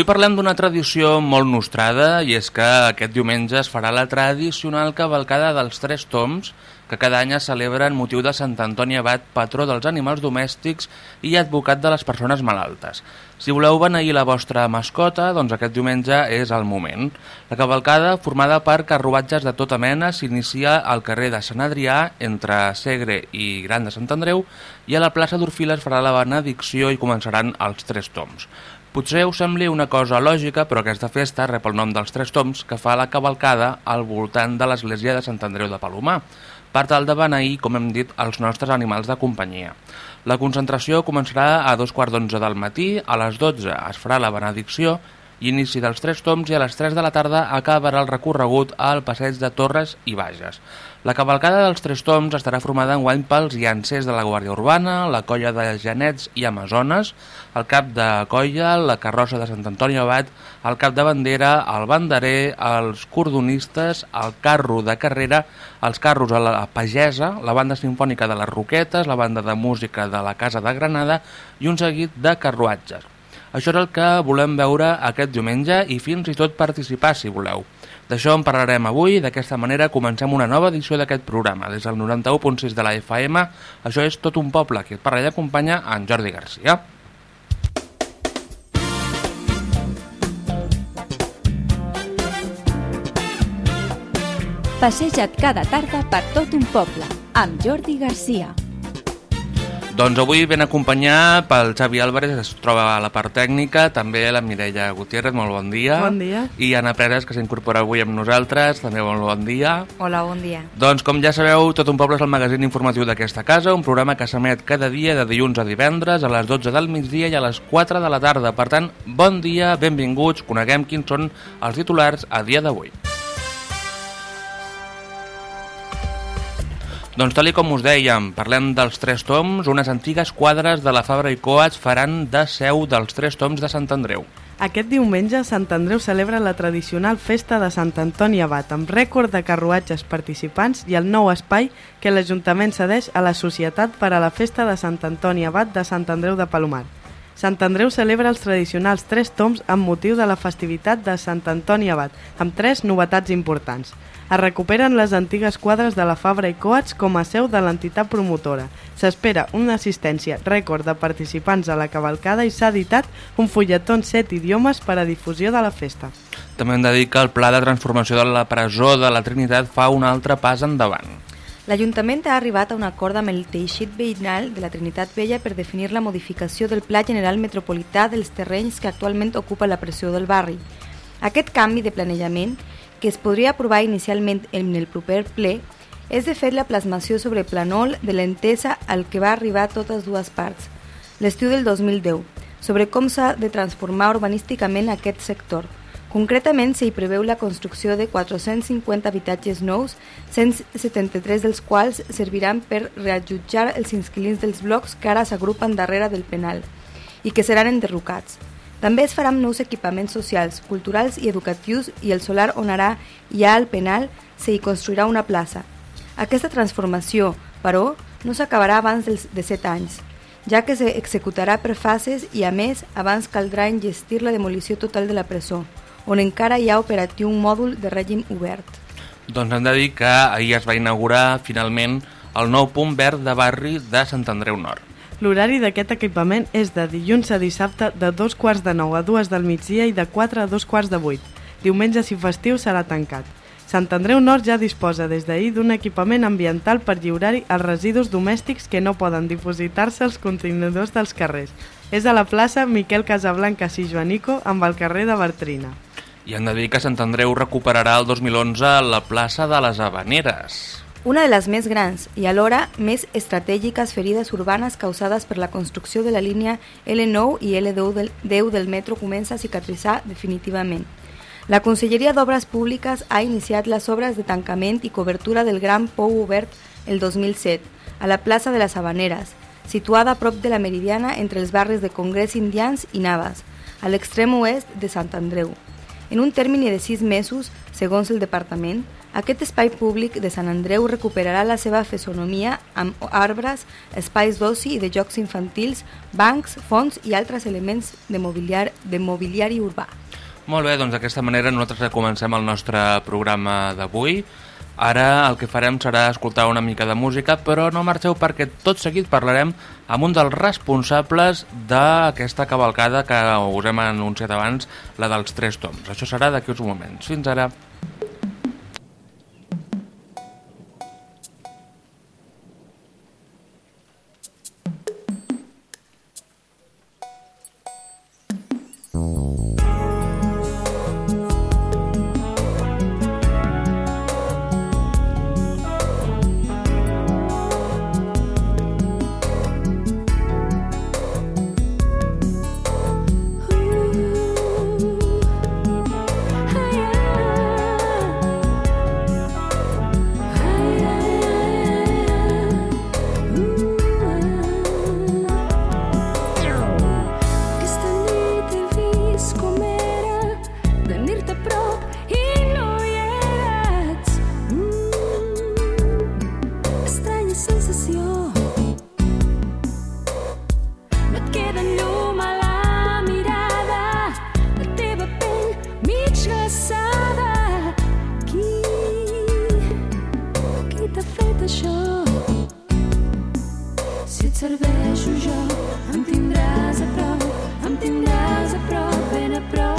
Avui parlem d'una tradició molt nostrada i és que aquest diumenge es farà la tradicional cavalcada dels Tres Toms que cada any es celebra en motiu de Sant Antoni Abat, patró dels animals domèstics i advocat de les persones malaltes. Si voleu beneir la vostra mascota, doncs aquest diumenge és el moment. La cavalcada, formada per carruatges de tota mena, s'inicia al carrer de Sant Adrià, entre Segre i Gran de Sant Andreu, i a la plaça d'Orfila es farà la benedicció i començaran els Tres Toms. Potser us sembli una cosa lògica, però aquesta festa rep el nom dels Tres Toms que fa la cavalcada al voltant de l'església de Sant Andreu de Palomar, per tal de beneir, com hem dit, els nostres animals de companyia. La concentració començarà a dos quarts d'onze del matí, a les 12 es farà la benedicció inici dels Tres Toms i a les 3 de la tarda acabarà el recorregut al passeig de Torres i Bages. La cavalcada dels Tres Toms estarà formada en guany pels llancers de la Guàrdia Urbana, la colla de Genets i Amazones, el cap de colla, la carrossa de Sant Antoni Abat, el cap de bandera, el banderer, els cordonistes, el carro de carrera, els carros a la pagesa, la banda sinfònica de les Roquetes, la banda de música de la Casa de Granada i un seguit de carruatges. Això és el que volem veure aquest diumenge i fins i tot participar, si voleu. D'això en parlarem avui d'aquesta manera comencem una nova edició d'aquest programa. Des del 91.6 de la FM, això és Tot un poble, que i acompanya en Jordi Garcia. Passeja't cada tarda per tot un poble, amb Jordi Garcia. Doncs avui ben acompanyat pel Xavi Álvarez, que es troba a la part tècnica, també la Mireia Gutiérrez, molt bon dia. Bon dia. I Anna Peres, que s'incorpora avui amb nosaltres, també molt bon dia. Hola, bon dia. Doncs com ja sabeu, Tot un poble és el magazín informatiu d'aquesta casa, un programa que s'emet cada dia de dilluns a divendres a les 12 del migdia i a les 4 de la tarda. Per tant, bon dia, benvinguts, coneguem quins són els titulars a dia d'avui. Doncs tal com us dèiem, parlem dels Tres Toms, unes antigues quadres de la Fabra i Coats faran de seu dels Tres Toms de Sant Andreu. Aquest diumenge, Sant Andreu celebra la tradicional festa de Sant Antoni Abat, amb rècord de carruatges participants i el nou espai que l'Ajuntament cedeix a la Societat per a la Festa de Sant Antoni Abat de Sant Andreu de Palomar. Sant Andreu celebra els tradicionals tres toms amb motiu de la festivitat de Sant Antoni Abat, amb tres novetats importants. Es recuperen les antigues quadres de la Fabra i Coats com a seu de l'entitat promotora. S'espera una assistència rècord de participants a la cavalcada i s'ha editat un fulletó en set idiomes per a difusió de la festa. També hem de dir que el pla de transformació de la presó de la Trinitat fa un altre pas endavant. L'Ajuntament ha arribat a un acord amb el teixit veïnal de la Trinitat Vella per definir la modificació del Pla General Metropolità dels terrenys que actualment ocupa la pressió del barri. Aquest canvi de planejament que es podria aprovar inicialment en el proper ple, és de fet la plasmació sobre planol de l'entesa al que va arribar totes dues parts, l'estiu del 2010, sobre com s'ha de transformar urbanísticament aquest sector. Concretament, s'hi preveu la construcció de 450 habitatges nous, 173 dels quals serviran per reallotjar els inquilins dels blocs que ara s'agrupen darrere del penal i que seran enderrocats. També es faran nous equipaments socials, culturals i educatius i el solar on ara hi ha el penal s'hi construirà una plaça. Aquesta transformació, però, no s'acabarà abans dels, de 7 anys, ja que s'executarà per fases i, a més, abans caldrà engestir la demolició total de la presó, on encara hi ha operatiu un mòdul de règim obert. Doncs hem de dir que ahir es va inaugurar finalment el nou punt verd de barri de Sant Andreu Nord. L'horari d'aquest equipament és de dilluns a dissabte de dos quarts de nou a dues del migdia i de 4 a dos quarts de vuit. Diumenges i festius serà tancat. Sant Andreu Nord ja disposa des d'ahir d'un equipament ambiental per lliurar-hi els residus domèstics que no poden dipositar-se als contenidors dels carrers. És a la plaça Miquel Casablanca i Joanico amb el carrer de Bertrina. I han de dir que Sant Andreu recuperarà el 2011 la plaça de les Habaneres. Una de les més grans i alhora més estratègiques ferides urbanes causades per la construcció de la línia L9 i L10 del, 10 del metro comença a cicatritzar definitivament. La Conselleria d'Obres Públiques ha iniciat les obres de tancament i cobertura del Gran Pou Obert el 2007 a la plaça de les Habaneres, situada a prop de la Meridiana entre els barris de Congrés Indians i Navas, a l'extrem oest de Sant Andreu. En un termini de sis mesos, segons el departament, Aquest espai públic de Sant Andreu recuperarà la seva fesonomia amb arbres, espais d'oci i de jocs infantils, bancs, fonts i altres elements de mobiliari, de mobiliari urbà. Molt bé, doncs d'aquesta manera nosaltres comencem el nostre programa d'avui. Ara el que farem serà escoltar una mica de música, però no marxeu perquè tot seguit parlarem amb un dels responsables d'aquesta cavalcada que us hem anunciat abans, la dels tres toms. Això serà d'aquí uns moments. Fins ara. prop, in a prop.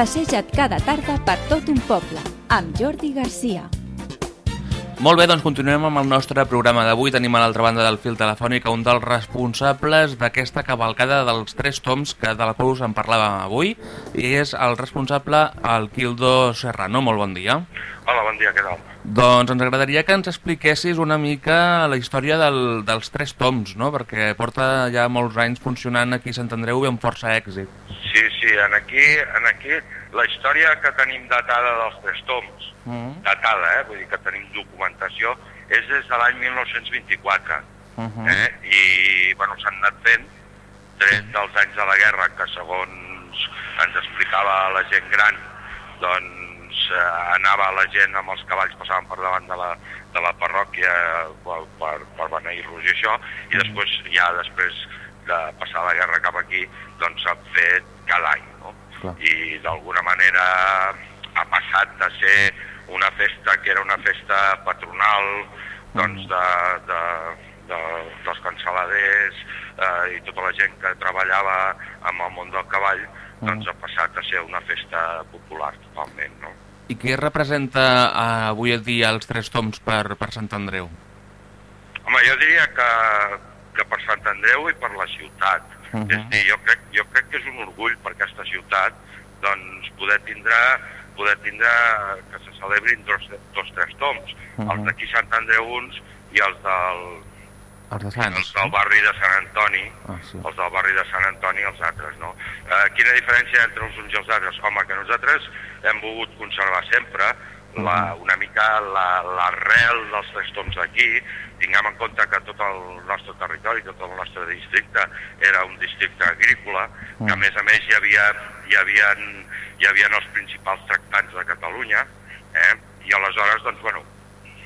Passeja't cada tarda per tot un poble, amb Jordi Garcia. Molt bé, doncs continuem amb el nostre programa d'avui. Tenim a l'altra banda del fil telefònic un dels responsables d'aquesta cavalcada dels tres toms que de la qual us en parlàvem avui i és el responsable, el Quildo Serrano. Molt bon dia. Hola, bon dia, què tal? Doncs ens agradaria que ens expliquessis una mica la història del, dels tres toms, no? perquè porta ja molts anys funcionant aquí a Sant Andreu i amb força èxit. Sí, sí, en aquí, en aquí la història que tenim datada dels tres toms, Mm. datada, eh? vull dir que tenim documentació, és des de l'any 1924. Uh -huh. eh? I bueno, s'han anat fent tret dels anys de la guerra, que segons ens explicava la gent gran, doncs eh, anava la gent amb els cavalls, passaven per davant de la, de la parròquia per, per, per beneir-los i això, i després, ja després de passar la guerra cap aquí, doncs s'ha fet cada any, no? Clar. I d'alguna manera ha passat de ser una festa que era una festa patronal, doncs de, de, de, dels canceladers eh, i tota la gent que treballava amb el món del cavall, doncs ha passat a ser una festa popular totalment, no? I què representa eh, avui en dia els tres toms per, per Sant Andreu? Home, jo diria que, que per Sant Andreu i per la ciutat. Uh Mhm. -huh. És dir, jo crec, jo crec que és un orgull per aquesta ciutat doncs, poder tindre poder tindre que se celebrin dos, dos tres toms, uh Mhm. -huh. els d'aquí Sant Andreu uns i els del, Els de els Sants. del barri de Sant Antoni, Ah, sí. els del barri de Sant Antoni i els altres, no? Eh, quina diferència entre els uns i els altres? Home, que nosaltres hem volgut conservar sempre la, una mica la- l'arrel dels tres toms d'aquí, tinguem en compte que tot el nostre territori, tot el nostre districte era un districte agrícola, que a més a més hi havia, hi havia, hi havia els principals tractants de Catalunya, eh? i aleshores, doncs, bueno,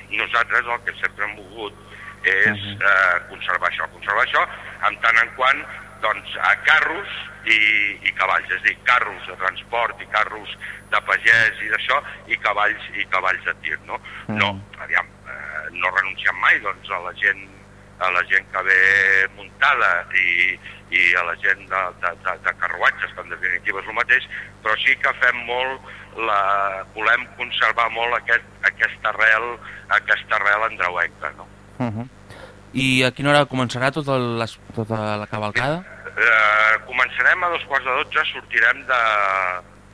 nosaltres el que sempre hem volgut és eh, conservar això, conservar això en tant en quant doncs, a carros i, i cavalls, és a dir, carros de transport i carros de pagès i d'això, i cavalls i cavalls de tir, no? No, aviam, eh, no renunciem mai doncs, a la gent a la gent que ve muntada i, i a la gent de, de, de, de carruatges, que en definitiva és el mateix, però sí que fem molt, la, volem conservar molt aquest, aquesta arrel, aquesta arrel andreuenca, no? Uh -huh. I a quina hora començarà tota, les, tota la cavalcada? Eh, començarem a dos quarts de dotze, sortirem de,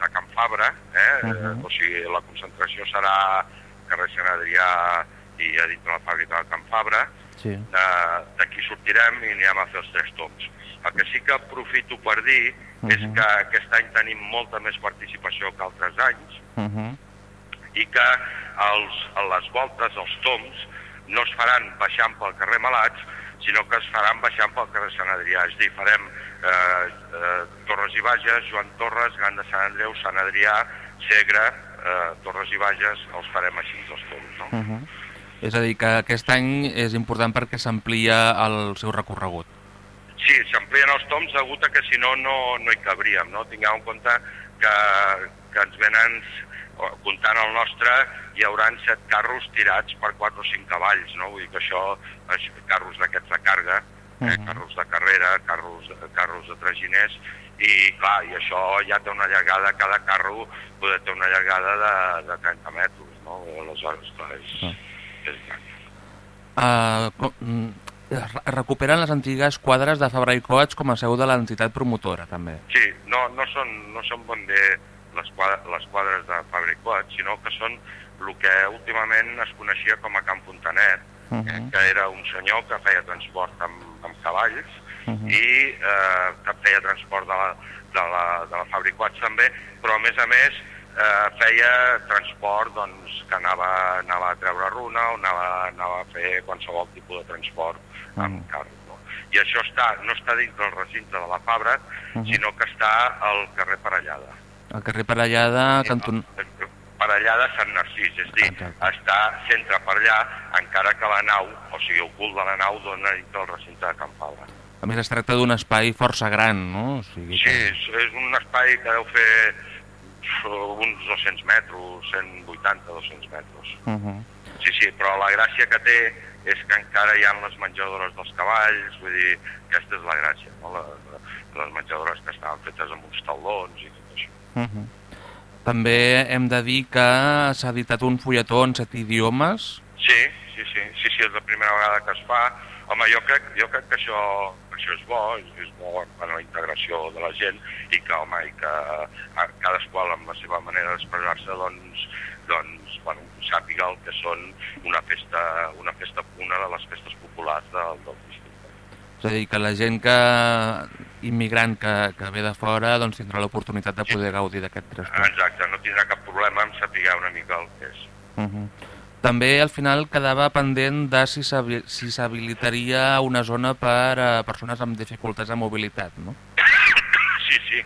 de Can Fabra, eh? Mhm. uh -huh. o sigui, la concentració serà carrer Sant Adrià i a dintre la fàbrica de Can Fabra, Sí. de- d'aquí sortirem i anirem a fer els tres toms. El que sí que aprofito per dir és Mhm. que aquest any tenim molta més participació que altres anys Uh -huh. i que els, a les voltes, els toms, no es faran baixant pel carrer Malats, sinó que es faran baixant pel carrer Sant Adrià. És a dir, farem eh, eh, Torres i Bages, Joan Torres, Gran de Sant Andreu, Sant Adrià, Segre, eh, Torres i Bages, els farem així, els toms, no? Uh -huh. És a dir, que aquest any és important perquè s'amplia el seu recorregut. Sí, s'amplien els toms degut a que si no, no, no hi cabríem, no? Tingueu en compte que, que ens venen, comptant el nostre, hi hauran set carros tirats per 4 o 5 cavalls, no? Vull dir que això, carros d'aquests de carga, eh? Mhm. carros de carrera, carros, carros de traginers, i clar, i això ja té una llargada, cada carro poder té una llargada de, de 30 metres, no? Aleshores, clar, és, Ah. és gran. Uh, recuperen les antigues quadres de Fabra i Coats com a seu de l'entitat promotora, també. Sí, no, no, són, no són ben bé les, quadres, les quadres de Fabricoat, sinó que són el que últimament es coneixia com a Camp Fontanet, Uh eh, -huh. que era un senyor que feia transport amb, amb cavalls Uh -huh. i eh, que feia transport de la, de la, de la Fabricoats també, però a més a més eh, feia transport doncs, que anava, anava a treure runa o anava, anava a fer qualsevol tipus de transport amb Mhm. carro. No? I això està, no està dins del recinte de la Fabra, Mhm. sinó que està al carrer Parellada. El carrer Parellada, canton... Parellada Sant Narcís, és dir, Exacte. està centre per allà, encara que la nau, o sigui, el cul de la nau dona dintre del recinte de Can Fabra. A més, es tracta d'un espai força gran, no? O sigui Sí, que... és, és un espai que deu fer uns 200 metres, 180, 200 metres. Uh -huh. Sí, sí, però la gràcia que té és que encara hi ha les menjadores dels cavalls, vull dir, aquesta és la gràcia, no? La, la, les menjadores que estaven fetes amb uns taulons i. Uh -huh. També hem de dir que s'ha editat un fulletó en set idiomes. Sí, sí, sí, sí, sí, és la primera vegada que es fa. Home, jo crec, jo crec que això, això és bo, és, és bo per a la integració de la gent i que, home, i que a, cadascú amb la seva manera d'expressar-se doncs, doncs bueno, sàpiga el que són una festa, una festa, una de les festes populars del, del districte. És a dir, que la gent que immigrant que, que ve de fora doncs tindrà l'oportunitat de poder gaudir d'aquest trastorn. Exacte, no tindrà cap problema en saber una mica el que és. Uh -huh. També al final quedava pendent de si s'habi- si s'habilitaria una zona per a persones amb dificultats de mobilitat, no? Sí, sí,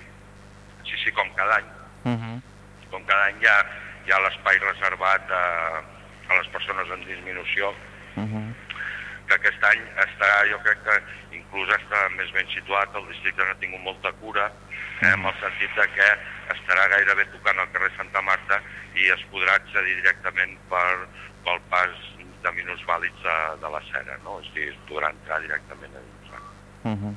sí, sí, com cada any. Uh -huh. Com cada any hi ha, hi ha l'espai reservat a, a les persones amb disminució, Uh -huh. Que aquest any estarà, jo crec que inclús està més ben situat, el districte n'ha tingut molta cura, eh, amb el sentit de que estarà gairebé tocant al carrer Santa Marta i es podrà accedir directament per, pel pas de minusvàlids de, de la Sera, no? És a dir, es podrà entrar directament a dins. Uh -huh.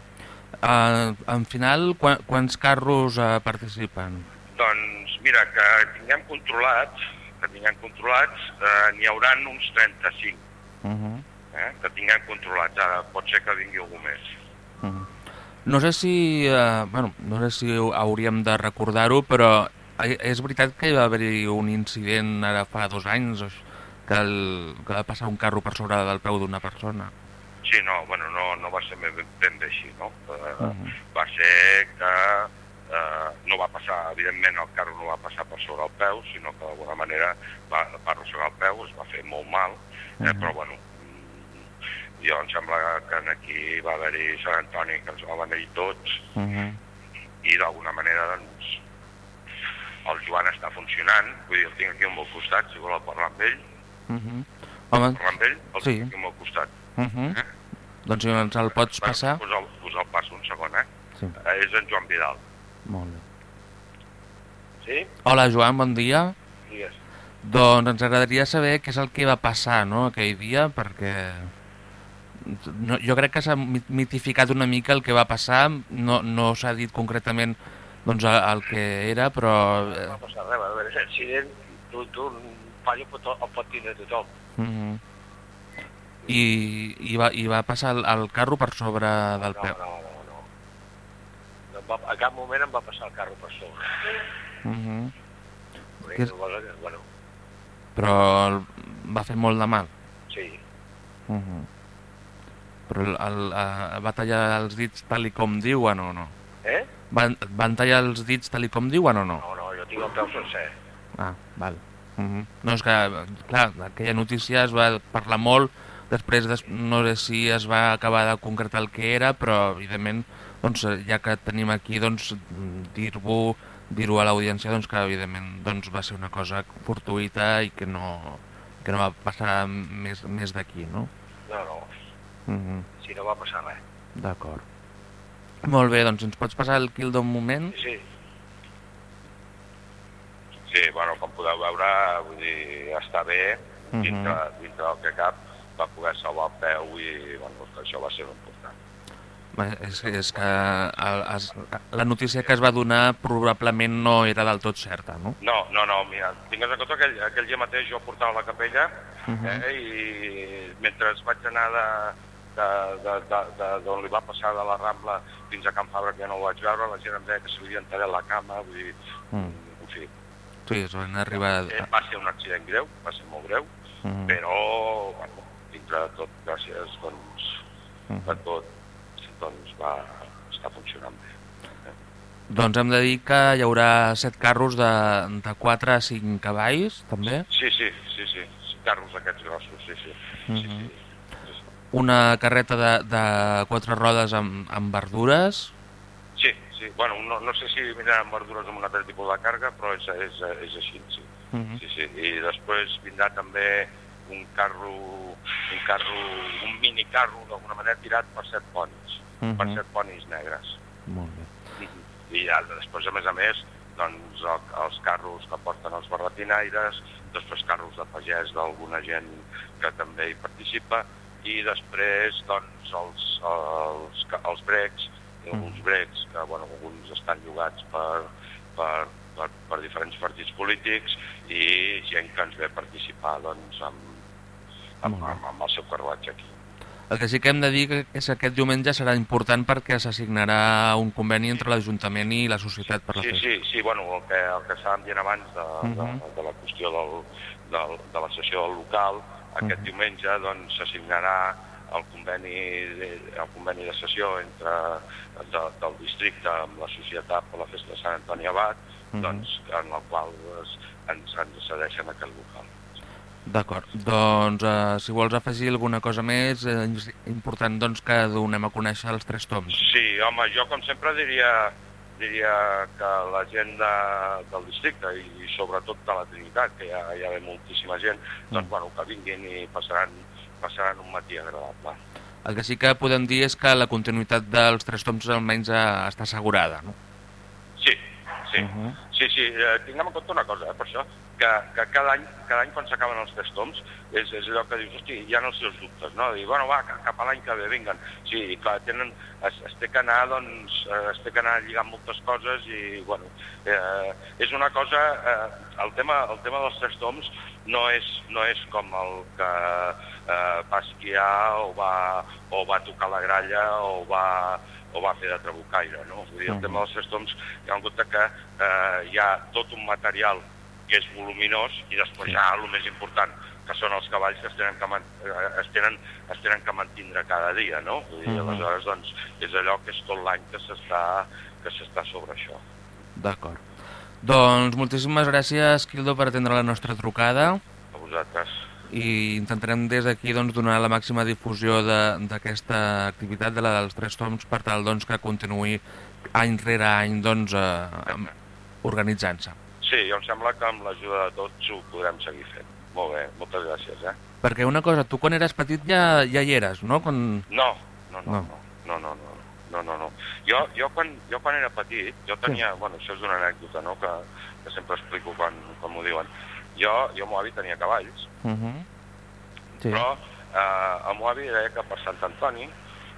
Uh, en final, qua, quants carros uh, participen? Doncs mira, que tinguem controlats, que tinguem controlats, eh, n'hi hauran uns 35, Uh -huh. Eh, que tinguem controlats. Ara pot ser que vingui algú més. Uh -huh. No sé si, uh, bueno, no sé si hauríem de recordar-ho, però eh, és veritat que hi va haver-hi un incident ara fa dos anys que, el, que va passar un carro per sobre del peu d'una persona. Sí, no, bueno, no, no va ser ben, bé així, no? Eh, Mhm. Va ser que eh, no va passar, evidentment el carro no va passar per sobre el peu, sinó que d'alguna manera va, va arrossegar el peu, es va fer molt mal, eh, Mhm. però bueno, mm, jo em sembla que aquí va haver-hi Sant Antoni, que ens va venir tots, Uh -huh. i d'alguna manera doncs, el Joan està funcionant, vull dir, el tinc aquí al meu costat, si voleu parlar amb ell, Uh -huh. Home, parlar amb ell, el Sí. tinc aquí al meu costat. uh -huh. doncs si ens el pots passar... Us el, us el passo un segon, eh? Sí, Eh, És en Joan Vidal. molt bé. Sí? Hola Joan, bon dia. Digues. Doncs ens agradaria saber què és el que va passar no, aquell dia, perquè no, jo crec que s'ha mi- mitificat una mica el que va passar, no, no s'ha dit concretament doncs, el, el que era, però... No va Eh, passar res, a veure, l'accident, tu, tu, un fallo pot, el pot tindre tothom. uh -huh. I, i, va, I va passar el, el carro per sobre del no, peu. no, no, no. no va, a cap moment em va passar el carro per sobre. -huh. L'única Que és- bueno, Però el, va fer molt de mal. sí, Uh -huh. Però el, el, el, va tallar els dits tal i com diuen o no? eh? Van, van tallar els dits tal i com diuen o no? No, no, jo tinc el peu sencer. Ah, val. Uh -huh. No, és que, clar, aquella notícia es va parlar molt, després des, no sé si es va acabar de concretar el que era, però evidentment, doncs, ja que tenim aquí, doncs, dir-ho dir-ho a l'audiència doncs, que evidentment doncs, va ser una cosa fortuïta i que no, que no va passar més, més d'aquí, no? No, no, Uh -huh. si no va passar res. D'acord. Molt bé, doncs ens pots passar el quil d'un moment? Sí, sí, Sí, bueno, com podeu veure, vull dir, està bé, Mhm. dintre, dintre del que cap, va poder salvar el peu i, bueno, que això va ser important. Bé, És, és que el, es, la notícia que es va donar probablement no era del tot certa, no? No, no, no, mira, tingues en compte que aquell, aquell dia mateix jo portava la capella Mhm. eh, i mentre vaig anar de, d'on li va passar de la Rambla fins a Can Fabra, que ja no ho vaig veure, la gent em deia que se li havia tallat la cama, vull dir, Mm. en fi, Sí, es van arribar... eh, va ser un accident greu, va ser molt greu, Mm. però, bueno, dintre de tot, gràcies, doncs, Mhm. per tot, doncs va estar funcionant bé. Doncs hem de dir que hi haurà set carros de, de 4 a 5 cavalls, també. Sí, sí, sí, sí, sí, carros aquests grossos, sí, sí. sí, Mhm. sí, sí. Una carreta de, de quatre rodes amb, amb verdures. Sí, sí, bueno, no, no sé si vindran amb verdures amb un altre tipus de càrrega, però és, és, és així, sí. Mhm. sí, sí. I després vindrà també un carro, un carro, un minicarro d'alguna manera tirat per set ponis, Mhm. per set ponis negres. Molt bé. I ja, després, a més a més, doncs, el, els carros que porten els barretinaires, després carros de pagès d'alguna gent que també hi participa, i després doncs, els, els, els brecs, Mm. alguns brecs, que bueno, alguns estan llogats per, per, per, per diferents partits polítics, i gent que ens ve a participar doncs, amb, amb, amb, amb el seu carruatge aquí. El que sí que hem de dir que és que aquest diumenge serà important perquè s'assignarà un conveni entre l'Ajuntament i la societat per la Sí, festa. sí, sí, bueno, el que, el que estàvem dient abans de, uh -huh. Mhm. de, de la qüestió del, del, de la sessió del local, aquest Mhm. diumenge doncs s'assignarà el conveni, el conveni de sessió entre de, del districte amb la societat per la festa de Sant Antoni Abat, Mhm. doncs, en el qual es, ens, ens cedeixen aquest local. D'acord. Doncs, eh, si vols afegir alguna cosa més, eh, important doncs, que donem a conèixer els tres toms. Sí, home, jo com sempre diria, diria que la gent de, del districte i, i sobretot de la Trinitat, que ja, ja ve moltíssima gent, doncs Mm. bueno, que vinguin i passaran, passaran un matí agradable. El que sí que podem dir és que la continuïtat dels tres toms almenys eh, està assegurada, no? Sí, sí. Mhm. Sí, sí, eh, tinguem en compte una cosa, eh, per això, que, que cada, any, cada any quan s'acaben els tres toms és, és allò que dius, hosti, hi ha els seus dubtes, no? Dir, bueno, va, ca- cap a l'any que ve, vinguen. Sí, clar, tenen, es, es té que anar, doncs, eh, es té que anar lligant moltes coses i, bueno, eh, és una cosa, eh, el, tema, el tema dels tres toms no és, no és com el que eh, va esquiar o va, o va tocar la gralla o va, o va fer de trabucaire, no? Vull dir, el tema dels tres toms, hi ha en compte que eh, hi ha tot un material que és voluminós i després Sí. sí. hi ha el més important, que són els cavalls que es tenen que, man, eh, es tenen, es tenen que mantindre cada dia, no? Vull dir, Mhm. aleshores, doncs, és allò que és tot l'any que s'està que s'està sobre això. D'acord. Doncs moltíssimes gràcies, Quildo, per atendre la nostra trucada A vosaltres. I intentarem des d'aquí doncs, donar la màxima difusió de- d'aquesta activitat de la dels tres toms per tal doncs, que continuï any rere any doncs, eh, organitzant-se. Sí, jo em sembla que amb l'ajuda de tots ho podrem seguir fent. Molt bé, moltes gràcies, eh? Perquè una cosa, tu quan eres petit ja, ja hi eres, no? Quan... No, no, no, No. no, no, no, no, no, no. Jo, jo, quan, jo quan era petit, jo tenia, bueno, això és una anècdota, no?, que, que sempre explico quan, quan m'ho diuen. Jo, jo, el meu avi tenia cavalls, Uh -huh. sí. però eh, el meu avi deia que per Sant Antoni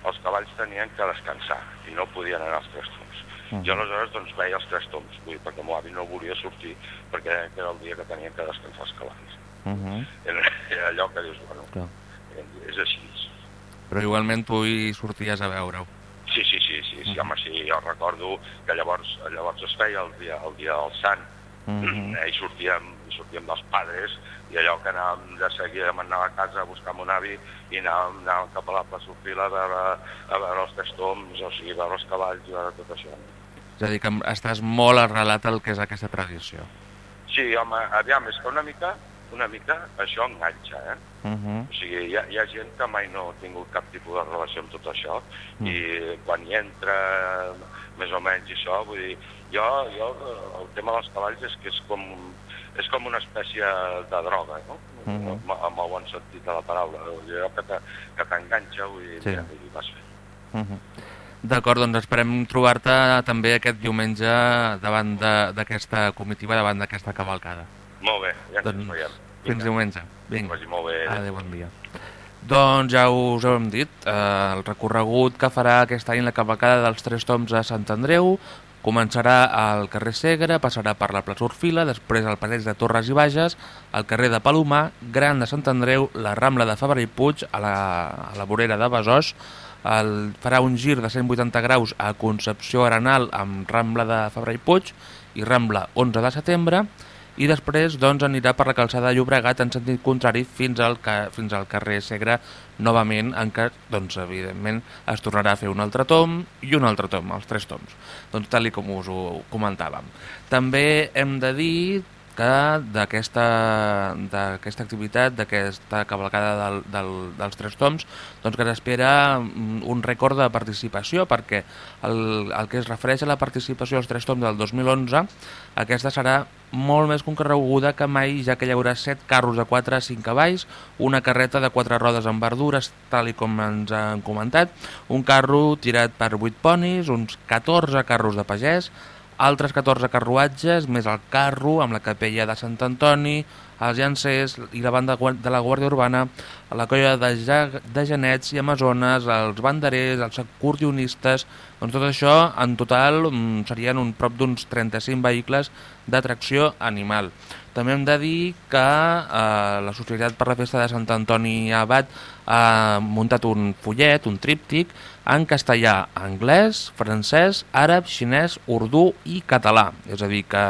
els cavalls tenien que descansar i no podien anar als tres toms. Mhm. Jo aleshores doncs veia els tres toms, vull dir, perquè el meu avi no volia sortir perquè era el dia que tenien que descansar els cavalls. Uh -huh. Era, era allò que dius, bueno, Clar. és així. Però igualment tu hi sorties a veure-ho. Sí, sí, sí, sí, sí, home, sí, jo recordo que llavors, llavors es feia el dia, el dia del sant, Uh -huh. eh, i sortíem, i sortíem dels padres, i allò que anàvem de seguida, m'anava a casa a buscar mon avi, i anàvem, anàvem cap a la plaça Orfila a veure, a veure els testoms, o sigui, a veure els cavalls i veure tot això. És a dir, que estàs molt arrelat al que és aquesta tradició. Sí, home, aviam, és que una mica, una mica això enganxa, eh? Uh -huh. O sigui, hi ha, hi ha gent que mai no ha tingut cap tipus de relació amb tot això Mm. i quan hi entra més o menys i això, vull dir, jo, jo el tema dels cavalls és que és com, és com una espècie de droga, no? Mhm. amb, amb el bon sentit de la paraula, allò que te- que t'enganxa, dir, Sí. dir, vas fent. Uh -huh. D'acord, doncs esperem trobar-te també aquest diumenge davant d'aquesta comitiva, davant d'aquesta cavalcada. Molt bé, ja ens Doncs veiem. fins diumenge. Vinga. vagi molt bé. Adéu, bon dia. Doncs ja us ho hem dit, eh, el recorregut que farà aquest any la cavalcada dels Tres Toms a Sant Andreu començarà al carrer Segre, passarà per la plaça Orfila, després al passeig de Torres i Bages, al carrer de Palomar, Gran de Sant Andreu, la Rambla de Fabra i Puig, a la, a la vorera de Besòs, el, farà un gir de 180 graus a Concepció Arenal amb Rambla de Fabra i Puig i Rambla 11 de setembre, i després doncs, anirà per la calçada de Llobregat en sentit contrari fins al, fins al carrer Segre novament en què doncs, evidentment es tornarà a fer un altre tom i un altre tom, els tres toms. Doncs tal com us ho comentàvem. També hem de dir que d'aquesta activitat, d'aquesta cavalcada del, del, dels tres toms, doncs que s'espera mm, un rècord de participació, perquè el, el que es refereix a la participació als tres toms del 2011, aquesta serà molt més concorreguda que mai, ja que hi haurà 7 carros de 4 a 5 cavalls, una carreta de 4 rodes amb verdures, tal i com ens han comentat, un carro tirat per 8 ponis, uns 14 carros de pagès, altres 14 carruatges, més el carro amb la capella de Sant Antoni, els llancers i la banda de la Guàrdia Urbana, la colla de, ja, de genets i amazones, els banderers, els acordionistes, doncs tot això en total mm, serien un prop d'uns 35 vehicles de tracció animal. També hem de dir que eh, la Societat per la Festa de Sant Antoni Abat ha muntat un follet, un tríptic, en castellà, anglès, francès, àrab, xinès, urdú i català. És a dir, que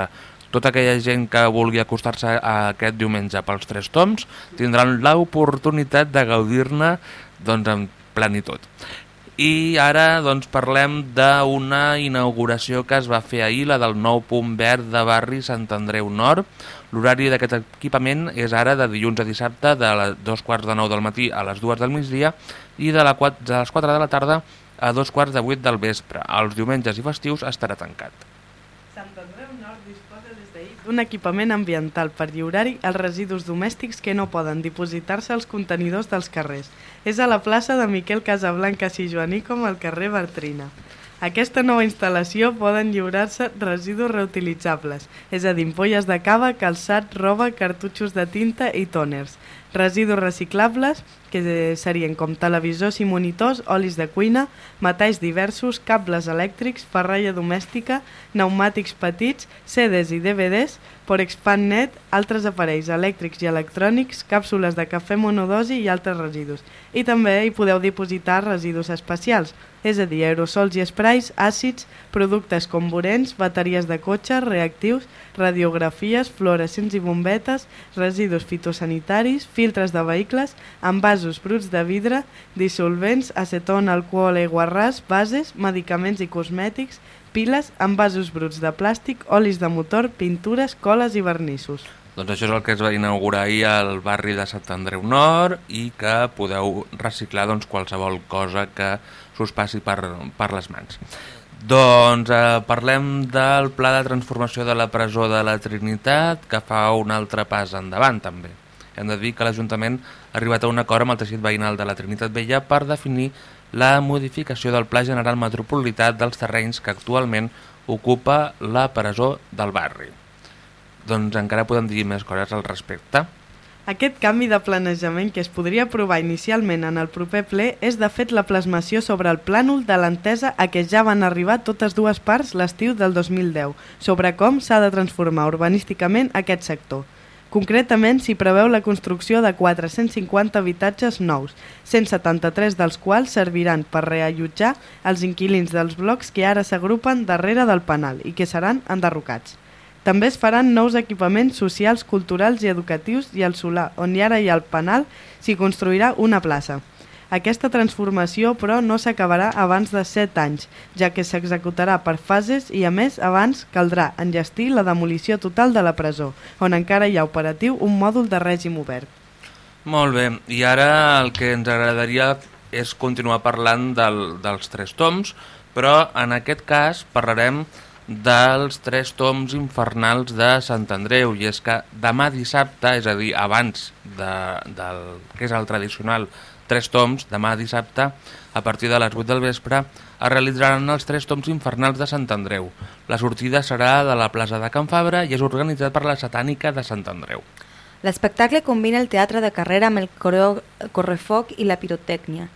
tota aquella gent que vulgui acostar-se aquest diumenge pels tres toms tindran l'oportunitat de gaudir-ne doncs, en plenitud. I ara doncs, parlem d'una inauguració que es va fer ahir, la del nou punt verd de barri Sant Andreu Nord. L'horari d'aquest equipament és ara de dilluns a dissabte de les dos quarts de nou del matí a les dues del migdia i de, la, de les 4 de la tarda a dos quarts de vuit del vespre. Els diumenges i festius estarà tancat d'un equipament ambiental per lliurar-hi els residus domèstics que no poden dipositar-se als contenidors dels carrers. És a la plaça de Miquel Casablanca i Joaní com al carrer Bertrina. Aquesta nova instal·lació poden lliurar-se residus reutilitzables, és a dir, ampolles de cava, calçat, roba, cartutxos de tinta i tòners. Residus reciclables, que serien com televisors i monitors, olis de cuina, metalls diversos, cables elèctrics, ferralla domèstica, pneumàtics petits, CDs i DVDs, per Expandnet, altres aparells elèctrics i electrònics, càpsules de cafè monodosi i altres residus. I també hi podeu dipositar residus especials, és a dir, aerosols i sprays, àcids, productes comburents, bateries de cotxe, reactius, radiografies, fluorescents i bombetes, residus fitosanitaris, filtres de vehicles, envasos bruts de vidre, dissolvents, acetón, alcohol, aiguarràs, bases, medicaments i cosmètics, piles, envasos bruts de plàstic, olis de motor, pintures, coles i vernissos. Doncs això és el que es va inaugurar ahir al barri de Sant Andreu Nord i que podeu reciclar doncs, qualsevol cosa que s'us passi per, per les mans. Doncs eh, parlem del pla de transformació de la presó de la Trinitat, que fa un altre pas endavant també. Hem de dir que l'Ajuntament ha arribat a un acord amb el teixit veïnal de la Trinitat Vella per definir la modificació del Pla General Metropolità dels terrenys que actualment ocupa la presó del barri. Doncs encara podem dir més coses al respecte. Aquest canvi de planejament que es podria aprovar inicialment en el proper ple és de fet la plasmació sobre el plànol de l'entesa a què ja van arribar totes dues parts l'estiu del 2010 sobre com s'ha de transformar urbanísticament aquest sector. Concretament, s'hi preveu la construcció de 450 habitatges nous, 173 dels quals serviran per reallotjar els inquilins dels blocs que ara s'agrupen darrere del penal i que seran enderrocats. També es faran nous equipaments socials, culturals i educatius i al Solà, on hi ara hi ha el penal, s'hi construirà una plaça. Aquesta transformació, però, no s'acabarà abans de 7 anys, ja que s'executarà per fases i, a més, abans caldrà enllestir la demolició total de la presó, on encara hi ha operatiu un mòdul de règim obert. Molt bé, i ara el que ens agradaria és continuar parlant del, dels tres toms, però en aquest cas parlarem dels tres toms infernals de Sant Andreu i és que demà dissabte, és a dir, abans de, del que és el tradicional tres toms, demà dissabte, a partir de les 8 del vespre, es realitzaran els tres toms infernals de Sant Andreu. La sortida serà de la plaça de Can Fabra i és organitzat per la Satànica de Sant Andreu. L'espectacle combina el teatre de carrera amb el correfoc i la pirotècnia.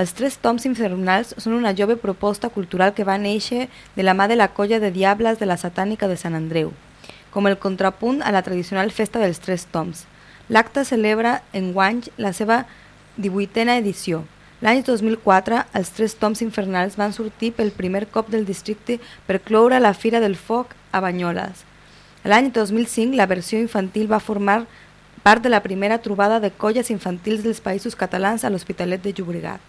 Els tres toms infernals són una jove proposta cultural que va néixer de la mà de la colla de diables de la satànica de Sant Andreu, com el contrapunt a la tradicional festa dels tres toms. L'acte celebra en guany la seva 18a edició. L'any 2004, els tres toms infernals van sortir pel primer cop del districte per cloure la Fira del Foc a Banyoles. L'any 2005, la versió infantil va formar part de la primera trobada de colles infantils dels països catalans a l'Hospitalet de Llobregat.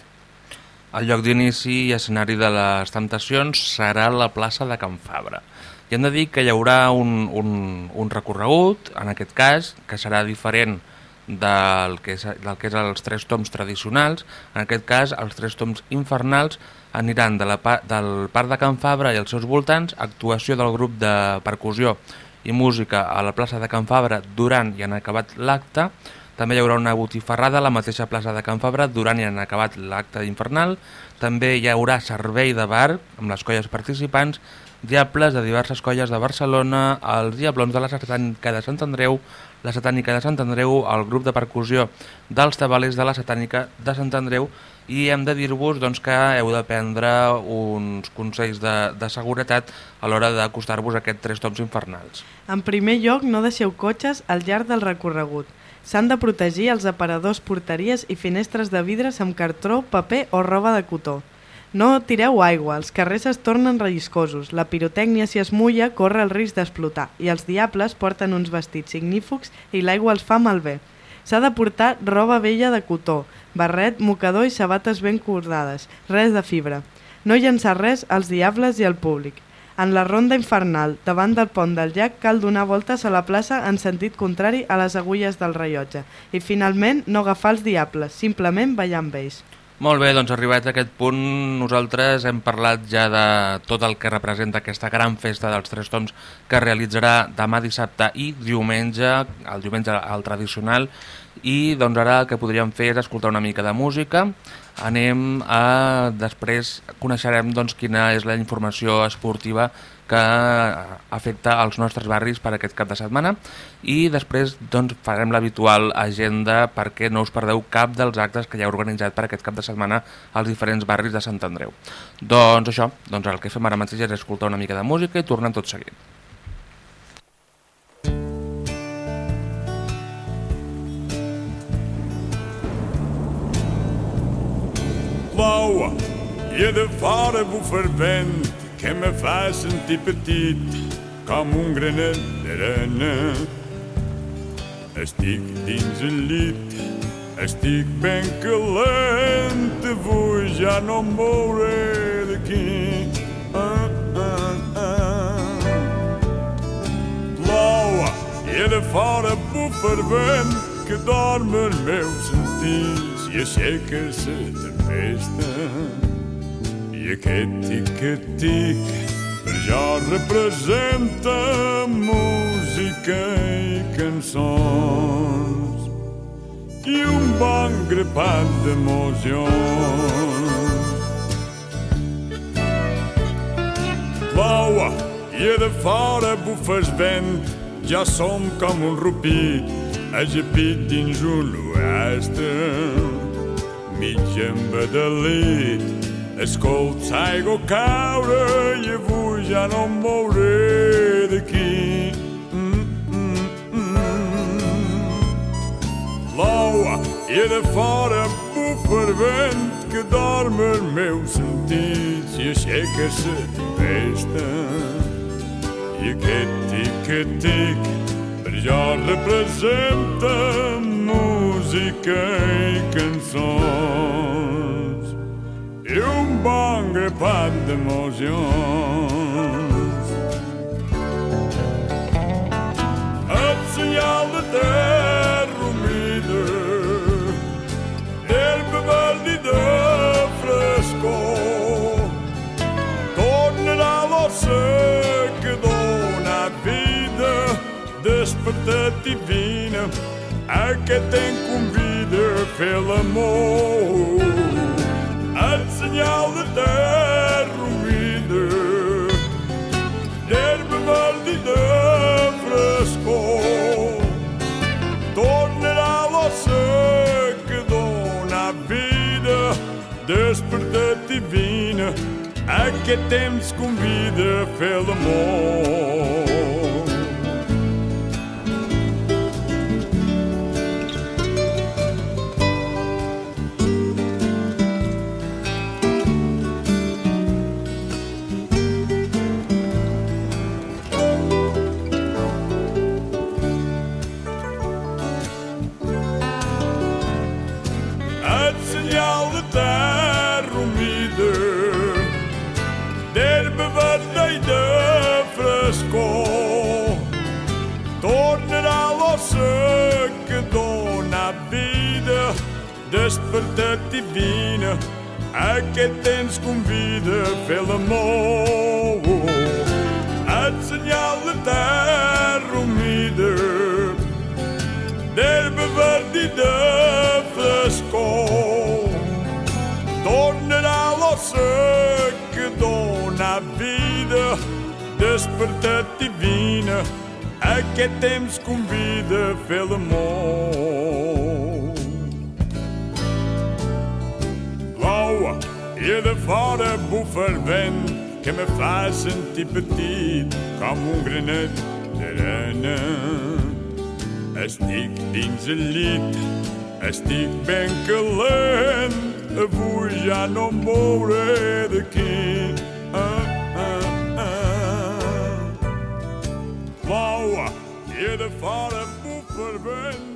El lloc d'inici i escenari de les temptacions serà la plaça de Can Fabra. I hem de dir que hi haurà un, un, un recorregut, en aquest cas, que serà diferent del que, és, del que és els tres toms tradicionals. En aquest cas, els tres toms infernals aniran de la, del Parc de Can Fabra i els seus voltants, actuació del grup de percussió i música a la plaça de Can Fabra durant i en acabat l'acte, també hi haurà una botifarrada a la mateixa plaça de Can Fabra durant i en acabat l'acte infernal. També hi haurà servei de bar amb les colles participants diables de diverses colles de Barcelona, els Diablons de la Satànica de Sant Andreu, la Satànica de Sant Andreu, el grup de percussió dels Tabalers de la Satànica de Sant Andreu i hem de dir-vos doncs, que heu de prendre uns consells de, de seguretat a l'hora d'acostar-vos a aquests tres toms infernals. En primer lloc, no deixeu cotxes al llarg del recorregut. S'han de protegir els aparadors, porteries i finestres de vidres amb cartró, paper o roba de cotó. No tireu aigua, els carrers es tornen relliscosos, la pirotècnia si es mulla corre el risc d'explotar i els diables porten uns vestits ignífugs i l'aigua els fa malbé. S'ha de portar roba vella de cotó, barret, mocador i sabates ben cordades, res de fibra. No llançar res als diables i al públic. En la ronda infernal, davant del pont del llac, cal donar voltes a la plaça en sentit contrari a les agulles del rellotge. I finalment, no agafar els diables, simplement ballar amb ells. Molt bé, doncs arribat a aquest punt, nosaltres hem parlat ja de tot el que representa aquesta gran festa dels Tres Toms que es realitzarà demà dissabte i diumenge, el diumenge al tradicional, i doncs ara el que podríem fer és escoltar una mica de música. Anem a... després coneixerem doncs, quina és la informació esportiva que afecta als nostres barris per aquest cap de setmana i després doncs, farem l'habitual agenda perquè no us perdeu cap dels actes que hi ha organitzat per aquest cap de setmana als diferents barris de Sant Andreu. Doncs això, doncs el que fem ara mateix és escoltar una mica de música i tornem tot seguit. blauwe Je de vader boeverwend Kan me fast een type tiet Kom ungrennen rennen Estic dins el llit Estic ben calent vull ja no moure d'aquí ah, ah, ah. Blaue Je de vader boeverwend Que dorm els meus sentits I aixeca-se tempesta i aquest tic-tic representa música i cançons i un bon grapat d'emocions. Blaua i de fora bufes vent, ja som com un rupit, ajapit dins un oeste mig embadalit. Escolta aigua caure i avui ja no em mouré d'aquí. Mm, mm, mm. L'aua i de fora bufa el vent que dorm els meus sentits i aixeca-se tempesta. I aquest tic-tic per jo representa música i cançons i un bon grapat d'emocions. El senyal de terra humida, d'herba verda i de frescor, tornarà l'ossa que dona vida, despertat divina, aquest em convida a fer l'amor. Senyal de terra humida, d'herba verda i de frescor. Tornarà l'ossa que dona vida, despertat divina, aquest temps convida a fer l'amor. Despertat divina, aquest temps convida a fer l'amor. El senyal de terra humida, d'herba verda i de frescor. Tornarà l'ossa que dona vida, llibertat divina, aquest temps convida a fer l'amor. I de fora bufa el vent que me fa sentir petit com un granet d'arena. Estic dins el llit, estic ben calent, avui ja no em mouré d'aquí. Ah, ah, ah. Plou i de fora bufa el vent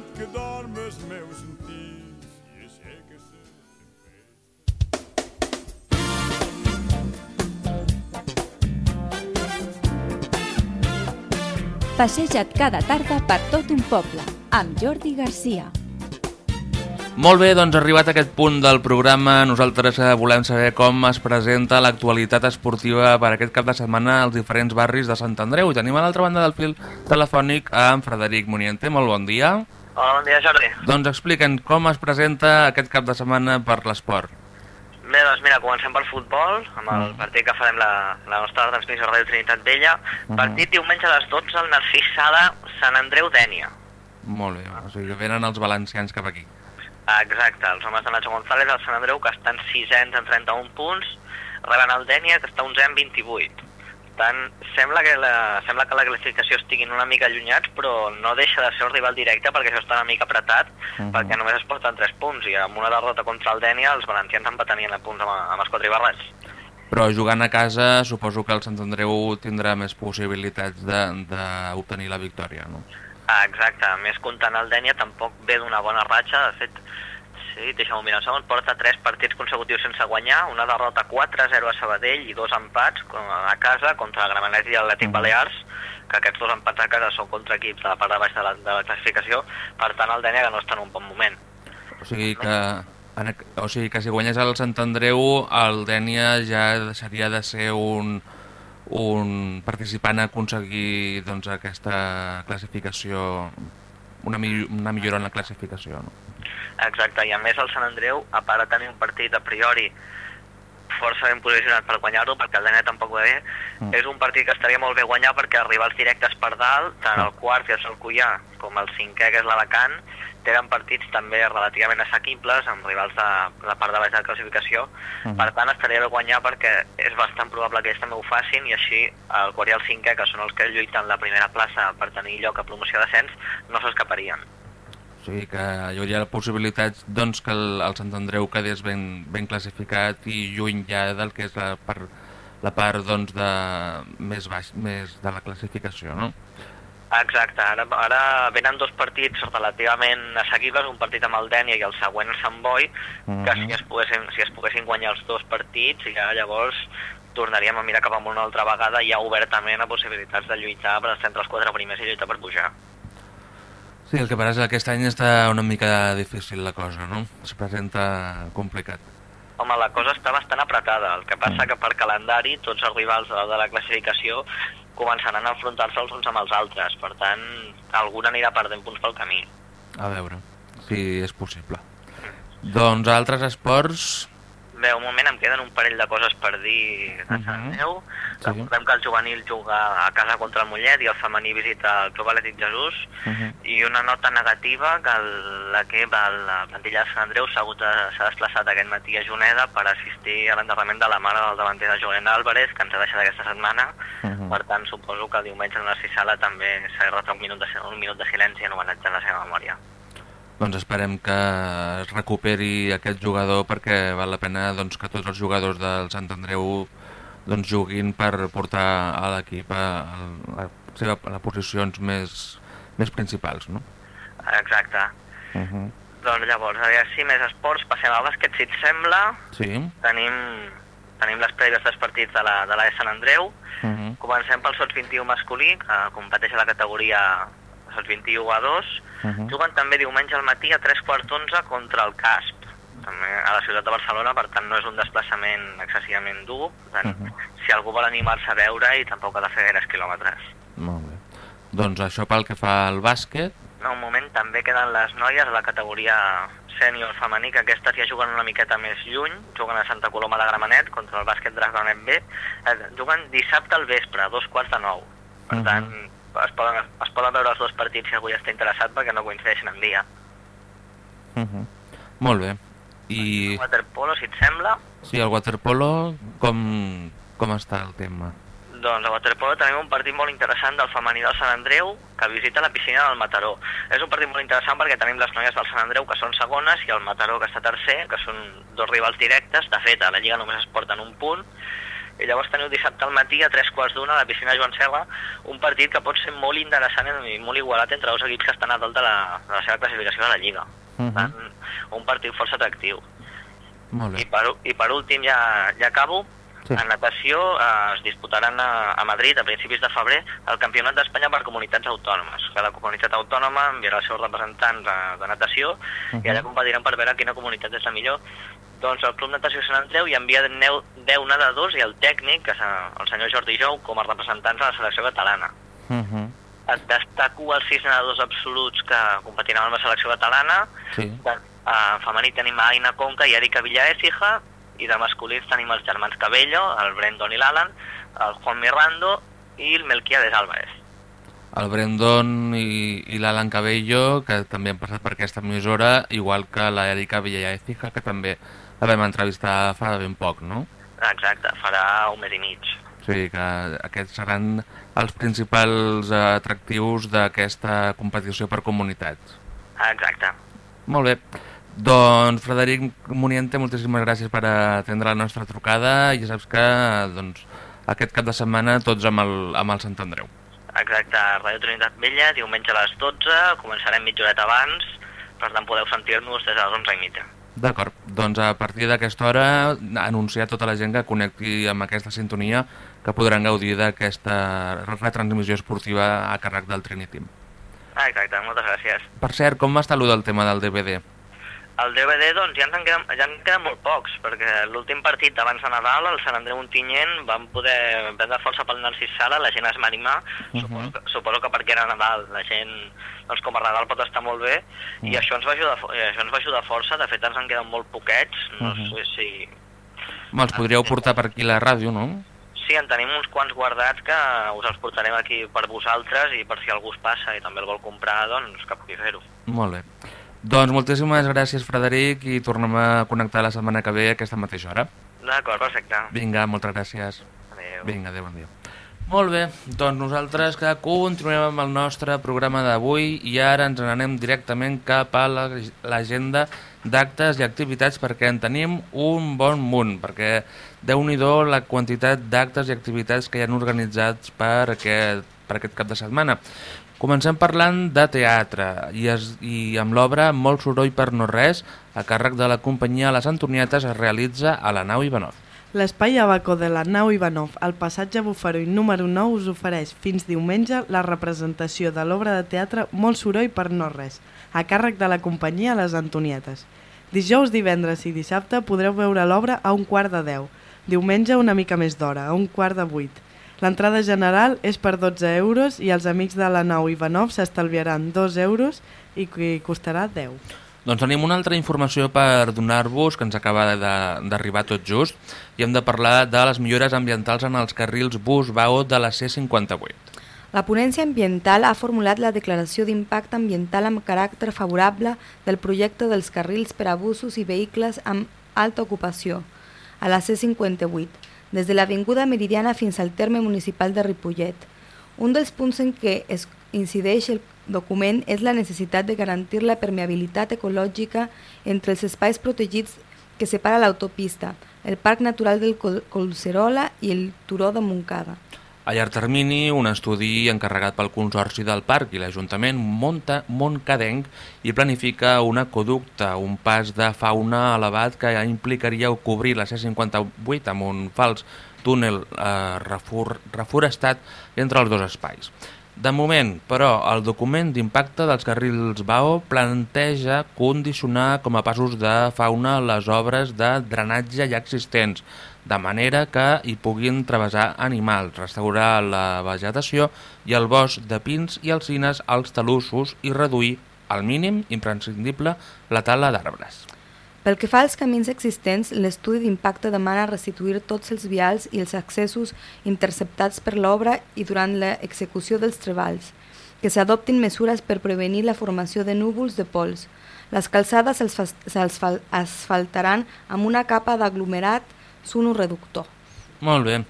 Passeja't cada tarda per tot un poble, amb Jordi Garcia. Molt bé, doncs arribat a aquest punt del programa, nosaltres eh, volem saber com es presenta l'actualitat esportiva per aquest cap de setmana als diferents barris de Sant Andreu. I tenim a l'altra banda del fil telefònic a en Frederic Moniente. Molt bon dia. Hola, bon dia, Jordi. Doncs explica'ns com es presenta aquest cap de setmana per l'esport. Bé, doncs mira, comencem pel futbol, amb el Mm. partit que farem la, la nostra transmissió Ràdio Trinitat Vella. Mhm. Partit diumenge a les 12 al Narcís Sala, Sant Andreu Dènia. Molt bé, o sigui que venen els valencians cap aquí. Exacte, els homes de Nacho González al Sant Andreu, que estan sisens amb 31 punts, reben el Dènia, que està 11 amb 28. Tant, sembla que, la, sembla que la classificació estiguin una mica allunyats, però no deixa de ser un rival directe perquè això està una mica apretat, Mhm. perquè només es porten 3 punts, i amb una derrota contra el Dènia els valencians empatanien a punts amb, amb els quatre barrets. Però jugant a casa suposo que el Sant Andreu tindrà més possibilitats de- d'obtenir la victòria, no? Ah, exacte, a més comptant el Dènia tampoc ve d'una bona ratxa, de fet, sí, deixa'm mirar segon, porta tres partits consecutius sense guanyar, una derrota 4-0 a Sabadell i dos empats a casa contra el Gramenet i l'Atlètic Balears, que aquests dos empats a casa són contra equips de la part de baix de la, de la classificació, per tant el que no està en un bon moment. O sigui que, en, ac- o sigui que si guanyés el Sant Andreu, el Dènia ja deixaria de ser un, un participant a aconseguir doncs, aquesta classificació, una, mi- una millora en la classificació. No? Exacte, i a més el Sant Andreu, a part de tenir un partit a priori força ben posicionat per guanyar-lo, perquè el Dènia tampoc va bé, Mm. és un partit que estaria molt bé guanyar perquè els rivals directes per dalt, tant Ah. el quart, que és el Cuià, com el cinquè, que és l'Alacant, tenen partits també relativament assequibles, amb rivals de la part de baix de la classificació. Mhm. Per tant, estaria bé guanyar perquè és bastant probable que ells també ho facin i així el quart i el cinquè, que són els que lluiten la primera plaça per tenir lloc a promoció d'ascens, no s'escaparien. O sigui que hi hauria la possibilitat doncs, que el, el Sant Andreu quedés ben, ben classificat i lluny ja del que és la part, la part doncs, de, més baix més de la classificació, no? Exacte, ara, ara venen dos partits relativament assequibles, un partit amb el Dènia i el següent el Sant Boi, que Mhm. si es, poguessin, si es poguessin guanyar els dos partits, ja llavors tornaríem a mirar cap amunt una altra vegada ja obertament a possibilitats de lluitar per estar entre els quatre primers i lluitar per pujar. Sí, el que passa és que aquest any està una mica difícil la cosa, no? Es presenta complicat. Home, la cosa està bastant apretada, el que passa Mm. que per calendari tots els rivals de, de la classificació començaran a enfrontar-se els uns amb els altres, per tant, algun anirà perdent punts pel camí. A veure, si és possible. Doncs altres esports... Bé, un moment, em queden un parell de coses per dir de Sant Mhm. Andreu. Sí. Recordem que el juvenil juga a casa contra el Mollet i el femení visita el Club Atlètic Jesús. Mhm. I una nota negativa que el- l'equip, el- la plantilla de Sant Andreu s'ha de- desplaçat aquest matí a Juneda per assistir a l'enterrament de la mare del davanter de Joan Álvarez, que ens ha deixat aquesta setmana. Mhm. Per tant, suposo que diumenge en la Sala també s'ha de un minut de, un minut de silenci en homenatge a la seva memòria. Doncs esperem que es recuperi aquest jugador perquè val la pena doncs, que tots els jugadors del Sant Andreu doncs, juguin per portar a l'equip a, a, a les posicions més, més principals. No? Exacte. Uh -huh. Doncs llavors, a veure si més esports, passem al bàsquet, si et sembla. Sí. Tenim, tenim les prèvies dels partits de la, de la de Sant Andreu. Uh -huh. Comencem pel Sots 21 masculí, que competeix a la categoria Sots 21 a 2. Uh -huh. Juguen també diumenge al matí a 3 quarts d'onze contra el CASP, també a la ciutat de Barcelona, per tant no és un desplaçament excessivament dur. Per tant, Uh -huh. Si algú vol animar-se a veure i tampoc ha de fer gaires quilòmetres. Molt bé. Doncs això pel que fa al bàsquet. No, un moment, també queden les noies a la categoria sènior femení, que aquestes ja juguen una miqueta més lluny, juguen a Santa Coloma de Gramenet contra el bàsquet Dragonet B, eh, juguen dissabte al vespre, a dos quarts de nou. Per tant, es poden, es poden veure els dos partits si algú hi està interessat perquè no coincideixen en dia. Uh -huh. Molt bé. I Waterpolo, si et sembla, sí, el waterpolo, com, com està el tema? doncs a Waterpolo tenim un partit molt interessant del femení del Sant Andreu que visita la piscina del Mataró. És un partit molt interessant perquè tenim les noies del Sant Andreu que són segones i el Mataró que està tercer, que són dos rivals directes. De fet, a la Lliga només es porten un punt. I llavors teniu dissabte al matí a tres quarts d'una a la piscina Joan Serra un partit que pot ser molt interessant i molt igualat entre dos equips que estan a dalt de la, de la seva classificació de la Lliga. Uh Per -huh. un partit força atractiu. Molt I bé. per, i per últim, ja, ja acabo, Sí. en natació eh, es disputaran a, a Madrid a principis de febrer el Campionat d'Espanya per comunitats autònomes. Cada comunitat autònoma enviarà els seus representants de, de natació i allà competiran per veure quina comunitat és la millor. Doncs el Club Natació Sant Andreu hi envia 10, 10 nedadors i el tècnic, que eh, el senyor Jordi Jou, com a representants de la selecció catalana. Uh -huh. Et destaco els sis nedadors absoluts que competiran amb la selecció catalana. Sí. De, uh, femení tenim a Aina Conca i Erika Villaécija, i de masculins tenim els germans Cabello, el Brendon i l'Alan, el Juan Mirando i el Melquiades Álvarez. El Brendon i, i l'Alan Cabello, que també han passat per aquesta emissora, igual que la Erika Villaécija, que també la vam entrevistar fa ben poc, no? Exacte, farà un mes i mig. Sigui que aquests seran els principals atractius d'aquesta competició per comunitats. Exacte. Molt bé. Doncs, Frederic Muniente, moltíssimes gràcies per atendre la nostra trucada i ja saps que doncs, aquest cap de setmana tots amb el, amb el Sant Andreu. Exacte, Ràdio Trinitat Vella, diumenge a les 12, començarem mitja horeta abans, per tant podeu sentir-nos des de les 11 i mitja. D'acord, doncs a partir d'aquesta hora anunciar a tota la gent que connecti amb aquesta sintonia que podran gaudir d'aquesta retransmissió esportiva a càrrec del Trinity. Ah, exacte, moltes gràcies. Per cert, com està allò del tema del DVD? El DVD, doncs, ja en queden, ja en queden molt pocs, perquè l'últim partit abans de Nadal, el Sant Andreu Ontinyent, van poder prendre força pel Narcís Sala, la gent es va animar, Mhm. suposo, que, suposo que perquè era Nadal, la gent, doncs com a Nadal pot estar molt bé, Mhm. i això ens, va ajudar, eh, això ens va ajudar força, de fet ens en queden molt poquets, no Mhm. sé si... Me'ls podríeu portar per aquí la ràdio, no? Sí, en tenim uns quants guardats que us els portarem aquí per vosaltres i per si algú us passa i també el vol comprar, doncs que pugui fer-ho. Molt bé. Doncs moltíssimes gràcies, Frederic, i tornem a connectar la setmana que ve a aquesta mateixa hora. D'acord, perfecte. Vinga, moltes gràcies. Adéu. Vinga, adéu, bon dia. Molt bé, doncs nosaltres que continuem amb el nostre programa d'avui i ara ens n'anem directament cap a la- l'agenda d'actes i activitats perquè en tenim un bon munt, perquè déu nhi la quantitat d'actes i activitats que hi han organitzats per aquest, per aquest cap de setmana. Comencem parlant de teatre i, es, i amb l'obra Molt soroll per no res, a càrrec de la companyia Les Antonietes es realitza a la nau Ivanov. L'espai Abaco de la nau Ivanov, al passatge Bufaroi número 9, us ofereix fins diumenge la representació de l'obra de teatre Molt soroll per no res, a càrrec de la companyia Les Antonietes. Dijous, divendres i dissabte podreu veure l'obra a un quart de 10. Diumenge una mica més d'hora, a un quart de 8. L'entrada general és per 12 euros i els amics de la nau Ivanov s'estalviaran 2 euros i que costarà 10. Doncs tenim una altra informació per donar-vos, que ens acaba de- d'arribar tot just, i hem de parlar de les millores ambientals en els carrils bus-BAO de la C58. La ponència ambiental ha formulat la declaració d'impacte ambiental amb caràcter favorable del projecte dels carrils per a busos i vehicles amb alta ocupació a la C58, des de l'Avinguda Meridiana fins al terme municipal de Ripollet. Un dels punts en què es incideix el document és la necessitat de garantir la permeabilitat ecològica entre els espais protegits que separa l'autopista, el Parc Natural del Col Colcerola i el Turó de Montcada. A llarg termini, un estudi encarregat pel Consorci del Parc i l'Ajuntament munta Montcadenc i planifica un aqueducte, un pas de fauna elevat que implicaria cobrir la C58 amb un fals túnel eh, refor reforestat entre els dos espais. De moment, però, el document d'impacte dels carrils BAO planteja condicionar com a passos de fauna les obres de drenatge ja existents, de manera que hi puguin travessar animals, restaurar la vegetació i el bosc de pins i alzines als talussos i reduir al mínim imprescindible la tala d'arbres. Pel que fa als camins existents, l'estudi d'impacte demana restituir tots els vials i els accessos interceptats per l'obra i durant l'execució dels treballs, que s'adoptin mesures per prevenir la formació de núvols de pols. Les calçades s'asfaltaran amb una capa d'aglomerat sonoreductor. Molt bé.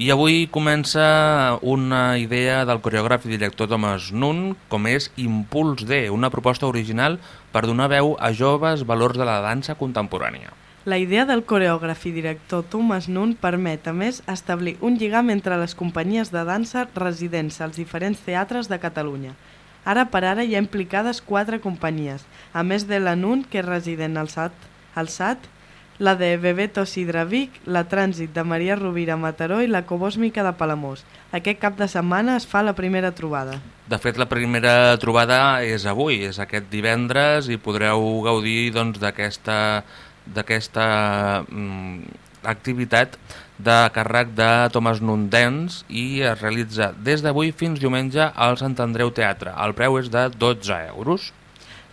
I avui comença una idea del coreògraf i director Thomas Nunn, com és Impuls D, una proposta original per donar veu a joves valors de la dansa contemporània. La idea del coreògraf i director Thomas Nunn permet, a més, establir un lligam entre les companyies de dansa residents als diferents teatres de Catalunya. Ara per ara hi ha implicades quatre companyies, a més de la Nunn, que és resident al SAT, al SAT la de Bebeto Sidravic, la Trànsit de Maria Rovira Mataró i la Cobòsmica de Palamós. Aquest cap de setmana es fa la primera trobada. De fet, la primera trobada és avui, és aquest divendres i podreu gaudir doncs, d'aquesta d'aquesta mm, activitat de càrrec de Tomàs Nundens i es realitza des d'avui fins diumenge al Sant Andreu Teatre. El preu és de 12 euros.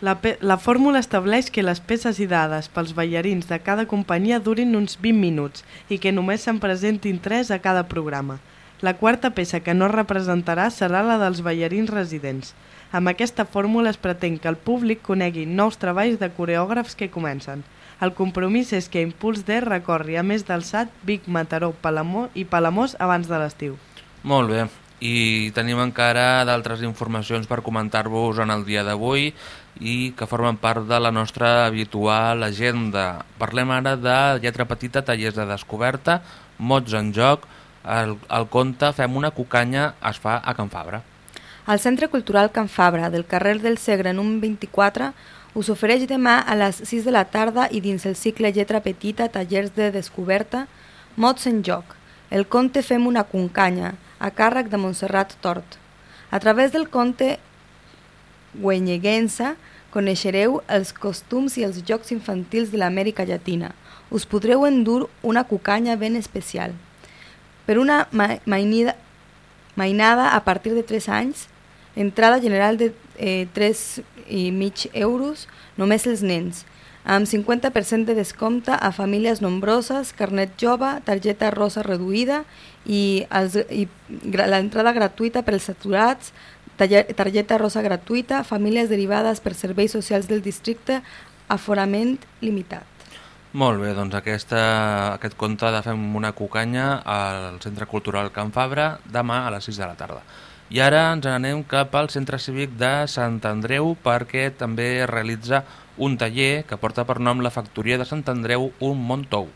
La, la fórmula estableix que les peces i dades pels ballarins de cada companyia durin uns 20 minuts i que només se'n presentin 3 a cada programa. La quarta peça que no representarà serà la dels ballarins residents. Amb aquesta fórmula es pretén que el públic conegui nous treballs de coreògrafs que comencen. El compromís és que Impuls D recorri a més del SAT, Vic, Mataró Palamó i Palamós abans de l'estiu. Molt bé, i tenim encara d'altres informacions per comentar-vos en el dia d'avui i que formen part de la nostra habitual agenda. Parlem ara de lletra petita, tallers de descoberta, mots en joc, el, el conte Fem una cucanya es fa a Can Fabra. El Centre Cultural Can Fabra, del carrer del Segre, número 24, us ofereix demà a les 6 de la tarda i dins el cicle Lletra Petita, tallers de descoberta, mots en joc. El conte Fem una cucanya, a càrrec de Montserrat Tort. A través del conte Guenyeguensa coneixereu els costums i els jocs infantils de l'Amèrica Llatina. Us podreu endur una cucanya ben especial. Per una mainida, mainada a partir de 3 anys, entrada general de eh, 3 i mig euros, només els nens, amb 50% de descompte a famílies nombroses, carnet jove, targeta rosa reduïda i, els, i l'entrada gratuïta per saturats, targeta rosa gratuïta, famílies derivades per serveis socials del districte, aforament limitat. Molt bé, doncs aquesta, aquest conte de Fem una cucanya al Centre Cultural Can Fabra demà a les 6 de la tarda. I ara ens anem cap al Centre Cívic de Sant Andreu perquè també realitza un taller que porta per nom la Factoria de Sant Andreu, un Montou.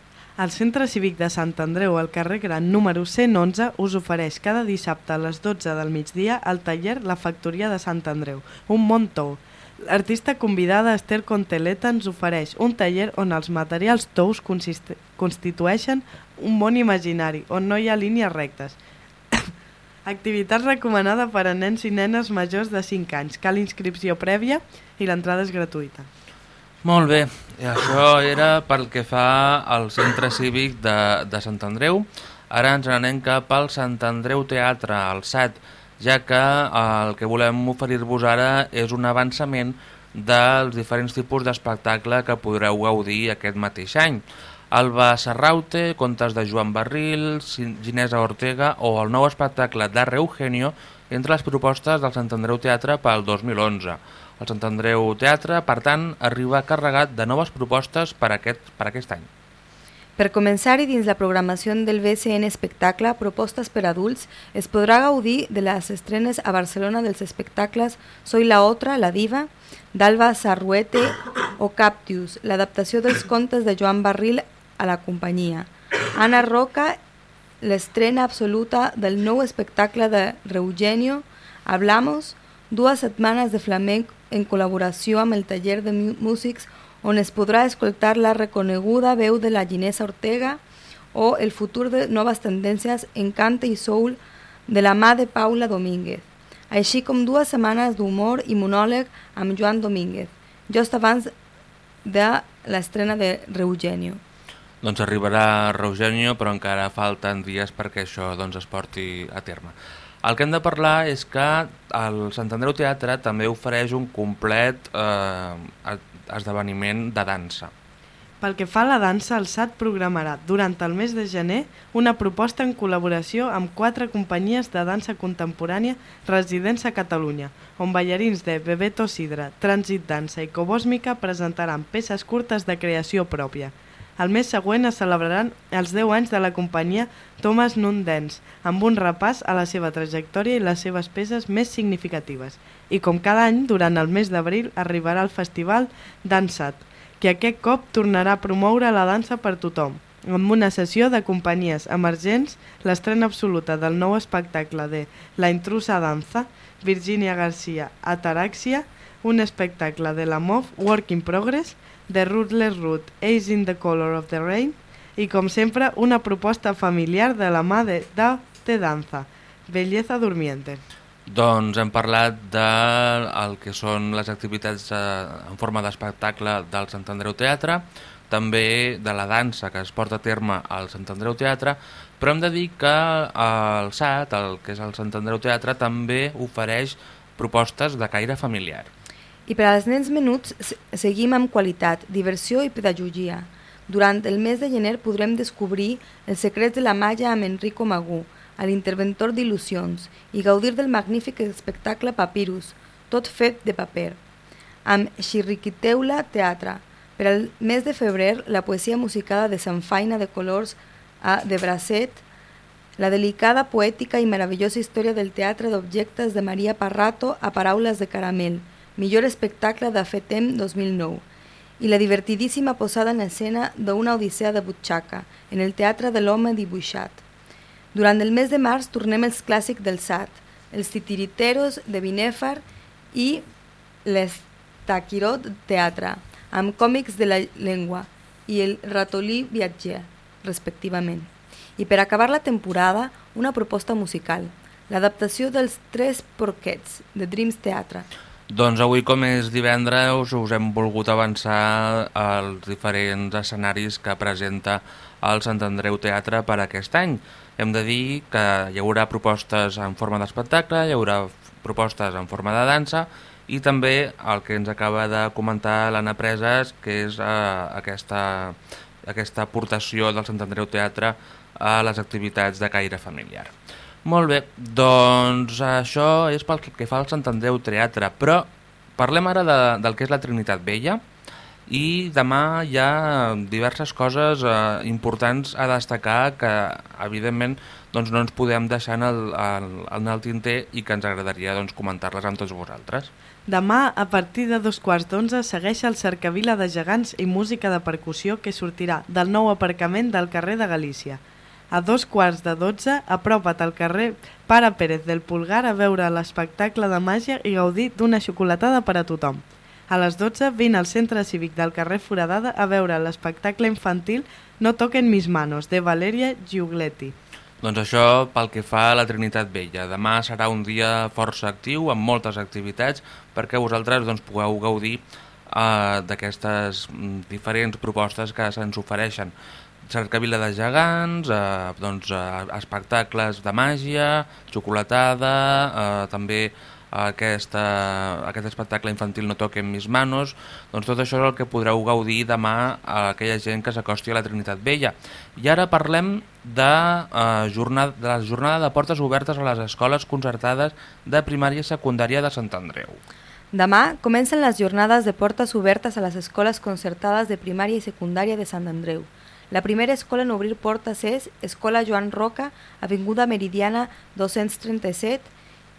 El Centre Cívic de Sant Andreu, al carrer Gran número 111, us ofereix cada dissabte a les 12 del migdia el taller La Factoria de Sant Andreu, un Montou. L'artista convidada Esther Conteleta ens ofereix un taller on els materials tous constitueixen un món imaginari, on no hi ha línies rectes. Activitat recomanada per a nens i nenes majors de 5 anys. Cal inscripció prèvia i l'entrada és gratuïta. Molt bé, i això era pel que fa al centre cívic de, de Sant Andreu. Ara ens anem cap al Sant Andreu Teatre, al SAT, ja que el que volem oferir-vos ara és un avançament dels diferents tipus d'espectacle que podreu gaudir aquest mateix any. Alba Serraute, contes de Joan Barril, Ginesa Ortega o el nou espectacle d'Arre Eugenio entre les propostes del Sant Andreu Teatre pel 2011. El Sant Andreu Teatre, per tant, arriba carregat de noves propostes per aquest, per aquest any. Per començar i dins la programació del BCN Espectacle Propostes per adults, es podrà gaudir de les estrenes a Barcelona dels espectacles Soy la Otra, la Diva, d'Alba Sarruete o Captius, l'adaptació dels contes de Joan Barril a la companyia. Anna Roca, l'estrena absoluta del nou espectacle de Reugenio, Hablamos, dues setmanes de flamenc en col·laboració amb el taller de músics on es podrà escoltar la reconeguda veu de la Ginesa Ortega o el futur de noves tendències en cante i soul de la mà de Paula Domínguez, així com dues setmanes d'humor i monòleg amb Joan Domínguez, just abans de l'estrena de Reugenio. Doncs arribarà Reugenio, però encara falten dies perquè això doncs, es porti a terme. El que hem de parlar és que el Sant Andreu Teatre també ofereix un complet eh, esdeveniment de dansa. Pel que fa a la dansa, el SAT programarà durant el mes de gener una proposta en col·laboració amb quatre companyies de dansa contemporània residents a Catalunya, on ballarins de Bebeto Sidra, Trànsit Dansa i Cobòsmica presentaran peces curtes de creació pròpia. El mes següent es celebraran els 10 anys de la companyia Thomas Nun amb un repàs a la seva trajectòria i les seves peces més significatives. I com cada any, durant el mes d'abril arribarà el festival Dansat, que aquest cop tornarà a promoure la dansa per tothom, amb una sessió de companyies emergents, l'estrena absoluta del nou espectacle de La intrusa danza, Virginia Garcia, Ataraxia, un espectacle de la MOV, Work in Progress, The Rootless Root, Ace in the Color of the Rain, i com sempre una proposta familiar de la mà de Da Te Danza, Belleza Durmiente. Doncs hem parlat del de que són les activitats eh, en forma d'espectacle del Sant Andreu Teatre, també de la dansa que es porta a terme al Sant Andreu Teatre, però hem de dir que el SAT, el que és el Sant Andreu Teatre, també ofereix propostes de caire familiar. I per als nens menuts seguim amb qualitat, diversió i pedagogia. Durant el mes de gener podrem descobrir els secrets de la malla amb Enrico Magú, a l'interventor d'il·lusions i gaudir del magnífic espectacle Papyrus, tot fet de paper. Amb Xirriquiteula Teatre, per al mes de febrer, la poesia musicada de Sanfaina de colors a de Bracet, la delicada, poètica i meravellosa història del teatre d'objectes de Maria Parrato a paraules de caramel, millor espectacle de FETEM 2009, i la divertidíssima posada en escena d'una odissea de butxaca en el Teatre de l'Home Dibuixat. Durant el mes de març tornem els clàssics del SAT, els titiriteros de Binèfar i l'Estaquirot Teatre, amb còmics de la llengua i el ratolí viatger, respectivament. I per acabar la temporada, una proposta musical, l'adaptació dels Tres Porquets, de Dreams Teatre. Doncs avui, com és divendres, us hem volgut avançar als diferents escenaris que presenta el Sant Andreu Teatre per aquest any. Hem de dir que hi haurà propostes en forma d'espectacle, hi haurà propostes en forma de dansa i també el que ens acaba de comentar l'Anna Preses, que és eh, aquesta, aquesta aportació del Sant Andreu Teatre a les activitats de caire familiar. Molt bé, doncs això és pel que fa al Sant Andreu Teatre, però parlem ara de, del que és la Trinitat Vella, i demà hi ha diverses coses eh, importants a destacar que evidentment doncs, no ens podem deixar en el, el, en el tinter i que ens agradaria doncs, comentar-les amb tots vosaltres. Demà, a partir de dos quarts d'onze, segueix el cercavila de gegants i música de percussió que sortirà del nou aparcament del carrer de Galícia. A dos quarts de dotze, apropa't al carrer Pare Pérez del Pulgar a veure l'espectacle de màgia i gaudir d'una xocolatada per a tothom. A les 12 vine al centre cívic del carrer Foradada a veure l'espectacle infantil No toquen mis manos, de Valeria Giugletti. Doncs això pel que fa a la Trinitat Vella. Demà serà un dia força actiu, amb moltes activitats, perquè vosaltres doncs, pugueu gaudir eh, d'aquestes mm, diferents propostes que se'ns ofereixen. Cercavila de gegants, eh, doncs, eh, espectacles de màgia, xocolatada, eh, també aquesta, aquest espectacle infantil No toquen mis manos, doncs tot això és el que podreu gaudir demà a aquella gent que s'acosti a la Trinitat Vella. I ara parlem de, eh, jornada, de la jornada de portes obertes a les escoles concertades de primària i secundària de Sant Andreu. Demà comencen les jornades de portes obertes a les escoles concertades de primària i secundària de Sant Andreu. La primera escola en obrir portes és Escola Joan Roca, Avinguda Meridiana 237,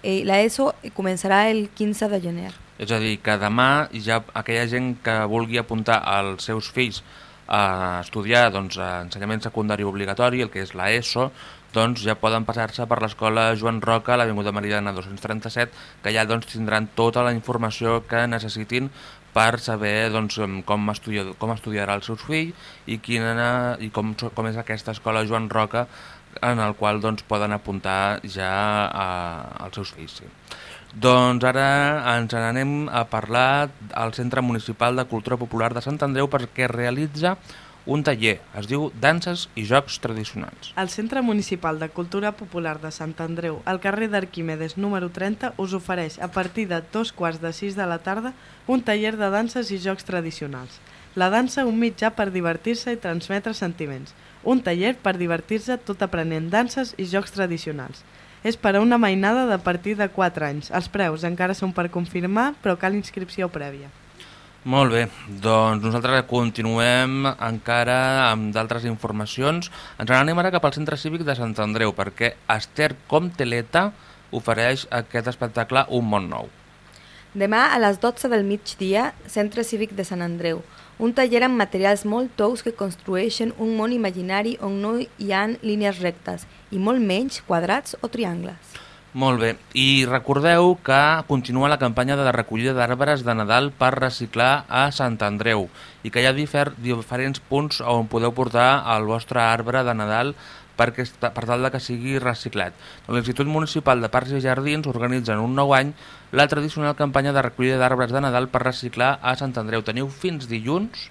eh, l'ESO començarà el 15 de gener. És a dir, que demà ja aquella gent que vulgui apuntar els seus fills a estudiar doncs, a ensenyament secundari obligatori, el que és l'ESO, doncs ja poden passar-se per l'escola Joan Roca l'Avinguda Meridiana 237, que ja doncs, tindran tota la informació que necessitin per saber doncs, com, estudia, com estudiarà el seus fills i, quina, i com, com és aquesta escola Joan Roca en el qual doncs, poden apuntar ja a, als seus fills. Sí. Doncs ara ens n'anem a parlar al Centre Municipal de Cultura Popular de Sant Andreu perquè realitza un taller, es diu Danses i Jocs Tradicionals. El Centre Municipal de Cultura Popular de Sant Andreu, al carrer d'Arquimedes número 30, us ofereix a partir de dos quarts de sis de la tarda un taller de danses i jocs tradicionals. La dansa, un mitjà per divertir-se i transmetre sentiments. Un taller per divertir-se tot aprenent danses i jocs tradicionals. És per a una mainada de partir de 4 anys. Els preus encara són per confirmar, però cal inscripció prèvia. Molt bé, doncs nosaltres continuem encara amb d'altres informacions. Ens n'anem ara cap al Centre Cívic de Sant Andreu perquè Esther Comteleta ofereix aquest espectacle Un món nou. Demà a les 12 del migdia, Centre Cívic de Sant Andreu. Un taller amb materials molt tous que construeixen un món imaginari on no hi han línies rectes i molt menys quadrats o triangles. Molt bé, i recordeu que continua la campanya de recollida d'arbres de Nadal per reciclar a Sant Andreu i que hi ha difer diferents punts on podeu portar el vostre arbre de Nadal perquè, per tal de que sigui reciclat. L'Institut Municipal de Parcs i Jardins organitza en un nou any la tradicional campanya de recollida d'arbres de Nadal per reciclar a Sant Andreu. Teniu fins dilluns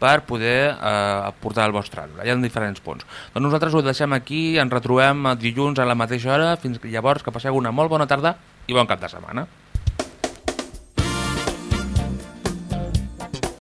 per poder eh, portar el vostre arbre. Hi ha diferents punts. Doncs nosaltres ho deixem aquí, ens retrobem dilluns a la mateixa hora. Fins llavors, que passeu una molt bona tarda i bon cap de setmana.